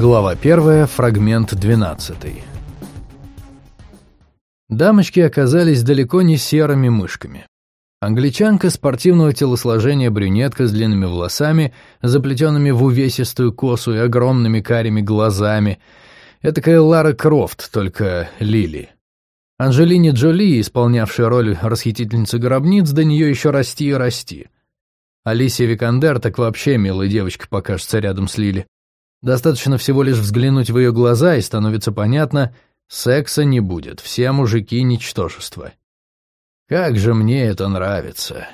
Глава 1, фрагмент 12. Дамочки оказались далеко не серыми мышками. Англичанка спортивного телосложения брюнетка с длинными волосами, заплетенными в увесистую косу и огромными карими глазами. Этакая Лара Крофт, только Лили. Анжелине Джоли, исполнявшая роль расхитительницы гробниц, до нее еще расти и расти. Алисия Викандер так вообще милая девочка покажется рядом с Лили. Достаточно всего лишь взглянуть в ее глаза, и становится понятно, секса не будет, все мужики — ничтожество. Как же мне это нравится.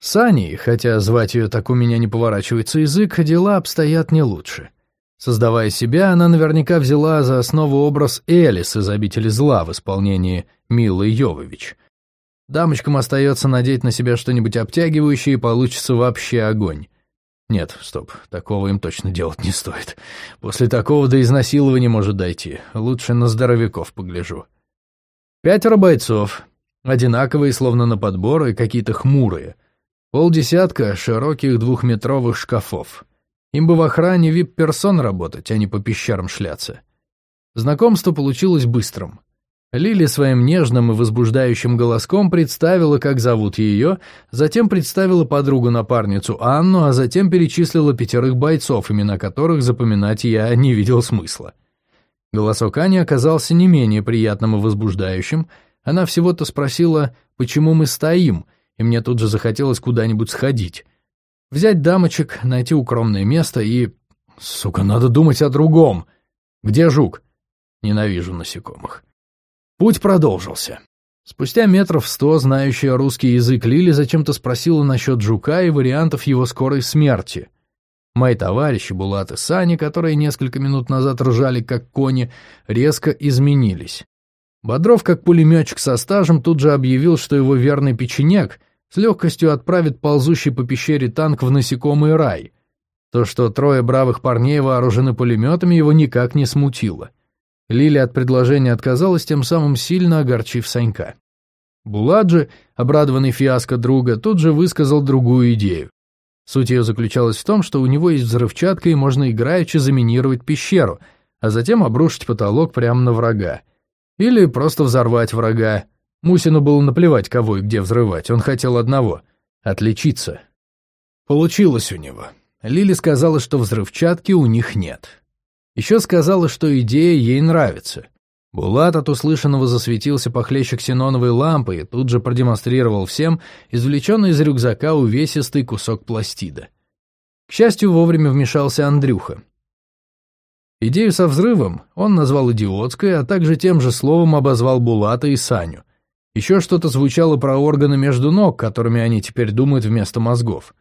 Сани, хотя звать ее так у меня не поворачивается язык, дела обстоят не лучше. Создавая себя, она наверняка взяла за основу образ Элис из «Обители зла» в исполнении Милы Йовович. Дамочкам остается надеть на себя что-нибудь обтягивающее, и получится вообще огонь. Нет, стоп, такого им точно делать не стоит. После такого до изнасилования может дойти. Лучше на здоровяков погляжу. Пятеро бойцов. Одинаковые, словно на подбор, и какие-то хмурые. Полдесятка широких двухметровых шкафов. Им бы в охране вип-персон работать, а не по пещерам шляться. Знакомство получилось быстрым. Лили своим нежным и возбуждающим голоском представила, как зовут ее, затем представила подругу-напарницу Анну, а затем перечислила пятерых бойцов, имена которых запоминать я не видел смысла. Голосок Ани оказался не менее приятным и возбуждающим. Она всего-то спросила, почему мы стоим, и мне тут же захотелось куда-нибудь сходить. Взять дамочек, найти укромное место и... Сука, надо думать о другом. Где жук? Ненавижу насекомых. Путь продолжился. Спустя метров сто знающая русский язык Лили зачем-то спросила насчет жука и вариантов его скорой смерти. Мои товарищи Булат и Сани, которые несколько минут назад ржали как кони, резко изменились. Бодров, как пулеметчик со стажем, тут же объявил, что его верный печенек с легкостью отправит ползущий по пещере танк в насекомый рай. То, что трое бравых парней вооружены пулеметами, его никак не смутило — Лили от предложения отказалась, тем самым сильно огорчив Санька. Буладжи, обрадованный фиаско друга, тут же высказал другую идею. Суть ее заключалась в том, что у него есть взрывчатка и можно играючи заминировать пещеру, а затем обрушить потолок прямо на врага. Или просто взорвать врага. Мусину было наплевать, кого и где взрывать, он хотел одного — отличиться. Получилось у него. Лили сказала, что взрывчатки у них нет. Еще сказала, что идея ей нравится. Булат от услышанного засветился похлеще ксеноновой лампы и тут же продемонстрировал всем извлеченный из рюкзака увесистый кусок пластида. К счастью, вовремя вмешался Андрюха. Идею со взрывом он назвал идиотской, а также тем же словом обозвал Булата и Саню. Еще что-то звучало про органы между ног, которыми они теперь думают вместо мозгов.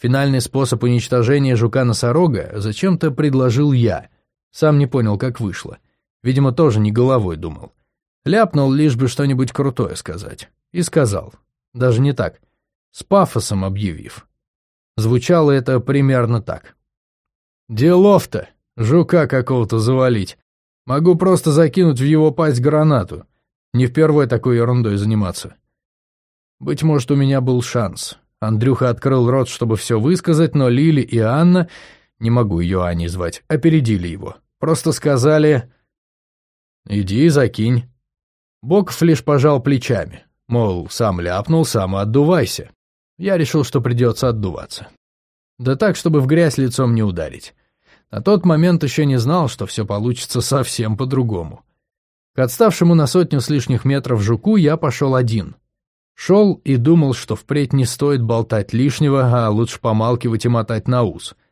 Финальный способ уничтожения жука-носорога зачем-то предложил я — сам не понял, как вышло. Видимо, тоже не головой думал. Ляпнул, лишь бы что-нибудь крутое сказать. И сказал. Даже не так. С пафосом объявив. Звучало это примерно так. «Делов-то! Жука какого-то завалить. Могу просто закинуть в его пасть гранату. Не впервые такой ерундой заниматься». Быть может, у меня был шанс. Андрюха открыл рот, чтобы все высказать, но Лили и Анна не могу ее Аней звать, опередили его. Просто сказали «Иди, закинь». Боков лишь пожал плечами, мол, сам ляпнул, сам и отдувайся. Я решил, что придется отдуваться. Да так, чтобы в грязь лицом не ударить. На тот момент еще не знал, что все получится совсем по-другому. К отставшему на сотню с лишних метров жуку я пошел один. Шел и думал, что впредь не стоит болтать лишнего, а лучше помалкивать и мотать на ус —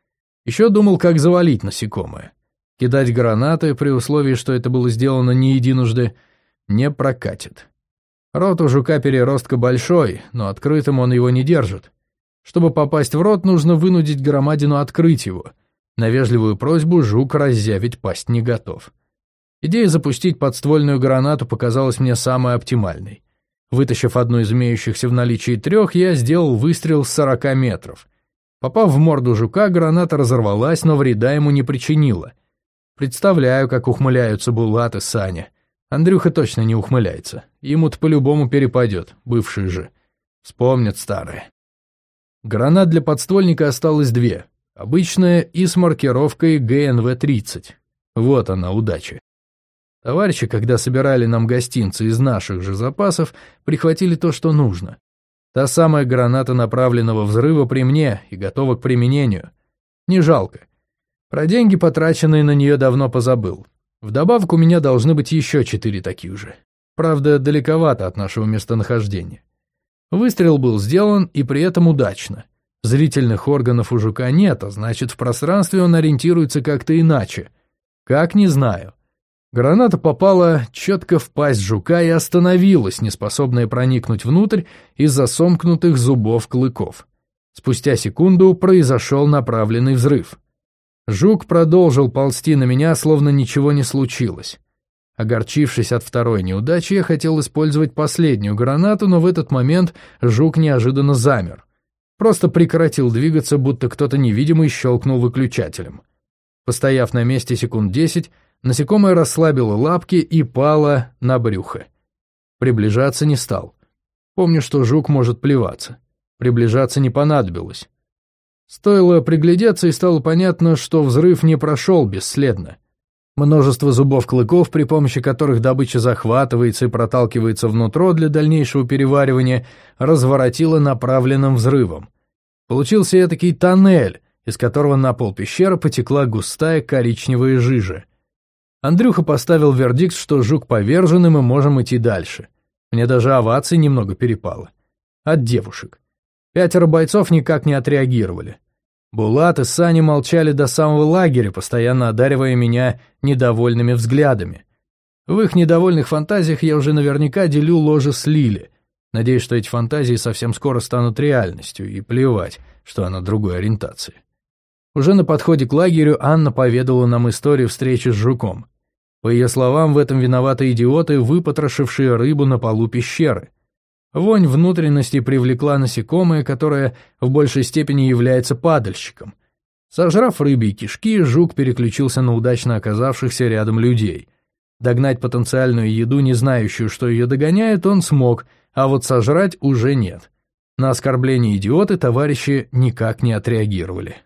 еще думал, как завалить насекомое. Кидать гранаты, при условии, что это было сделано не единожды, не прокатит. Рот у жука переростка большой, но открытым он его не держит. Чтобы попасть в рот, нужно вынудить громадину открыть его. На вежливую просьбу жук раззявить пасть не готов. Идея запустить подствольную гранату показалась мне самой оптимальной. Вытащив одну из имеющихся в наличии трех, я сделал выстрел с 40 метров — Попав в морду жука, граната разорвалась, но вреда ему не причинила. Представляю, как ухмыляются Булат и Саня. Андрюха точно не ухмыляется. Ему-то по-любому перепадет, бывший же. Вспомнят старое. Гранат для подствольника осталось две. Обычная и с маркировкой ГНВ-30. Вот она, удача. Товарищи, когда собирали нам гостинцы из наших же запасов, прихватили то, что нужно. Та самая граната направленного взрыва при мне и готова к применению. Не жалко. Про деньги, потраченные на нее, давно позабыл. Вдобавок у меня должны быть еще четыре таких же. Правда, далековато от нашего местонахождения. Выстрел был сделан и при этом удачно. Зрительных органов у жука нет, а значит, в пространстве он ориентируется как-то иначе. Как, не знаю. Граната попала четко в пасть жука и остановилась, неспособная проникнуть внутрь из-за сомкнутых зубов клыков. Спустя секунду произошел направленный взрыв. Жук продолжил ползти на меня, словно ничего не случилось. Огорчившись от второй неудачи, я хотел использовать последнюю гранату, но в этот момент жук неожиданно замер. Просто прекратил двигаться, будто кто-то невидимый щелкнул выключателем. Постояв на месте секунд десять, насекомое расслабило лапки и пало на брюхо. Приближаться не стал. Помню, что жук может плеваться. Приближаться не понадобилось. Стоило приглядеться, и стало понятно, что взрыв не прошел бесследно. Множество зубов-клыков, при помощи которых добыча захватывается и проталкивается внутрь для дальнейшего переваривания, разворотило направленным взрывом. Получился этакий тоннель, из которого на пол пещеры потекла густая коричневая жижа. Андрюха поставил вердикт, что жук повержен, и мы можем идти дальше. Мне даже овации немного перепало. От девушек. Пятеро бойцов никак не отреагировали. Булат и Сани молчали до самого лагеря, постоянно одаривая меня недовольными взглядами. В их недовольных фантазиях я уже наверняка делю ложе с Лили. Надеюсь, что эти фантазии совсем скоро станут реальностью, и плевать, что она другой ориентации. Уже на подходе к лагерю Анна поведала нам историю встречи с жуком. По ее словам, в этом виноваты идиоты, выпотрошившие рыбу на полу пещеры. Вонь внутренности привлекла насекомое, которое в большей степени является падальщиком. Сожрав рыбьи кишки, жук переключился на удачно оказавшихся рядом людей. Догнать потенциальную еду, не знающую, что ее догоняет, он смог, а вот сожрать уже нет. На оскорбление идиоты товарищи никак не отреагировали.